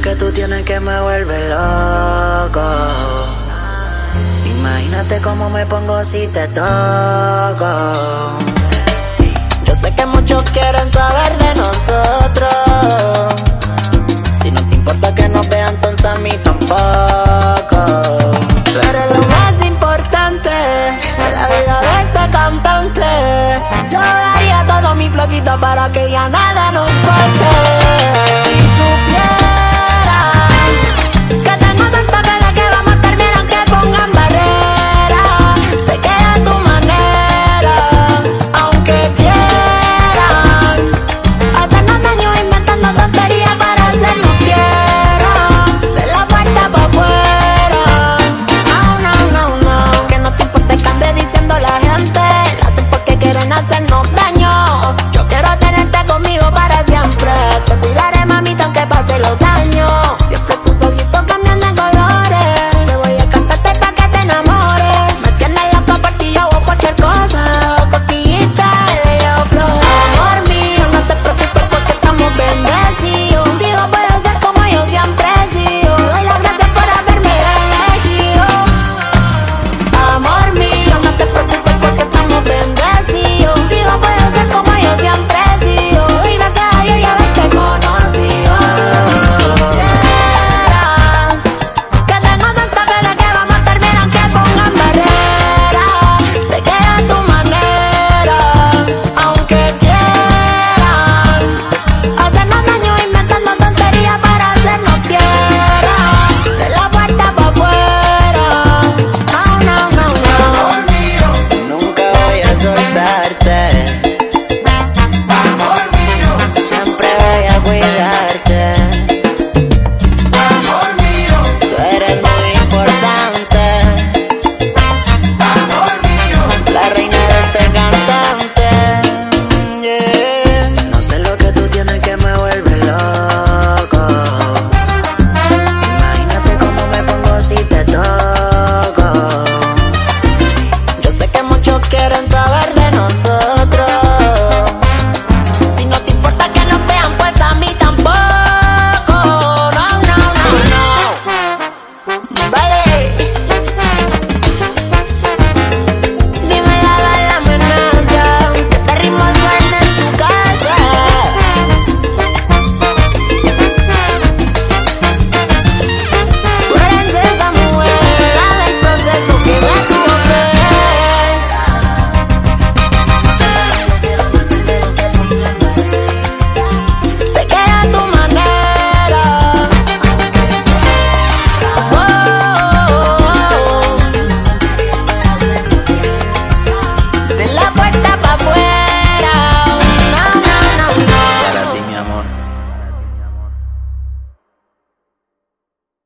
que tú tienes que me vuelve loco. Imagínate cómo me pongo si te toco. Yo sé que muchos quieren saber de nosotros. Si no te importa que nos vean, entonces a mí tampoco. Tú eres lo más importante de la vida de este cantante. Yo daría todo mi floquito para que ya nada.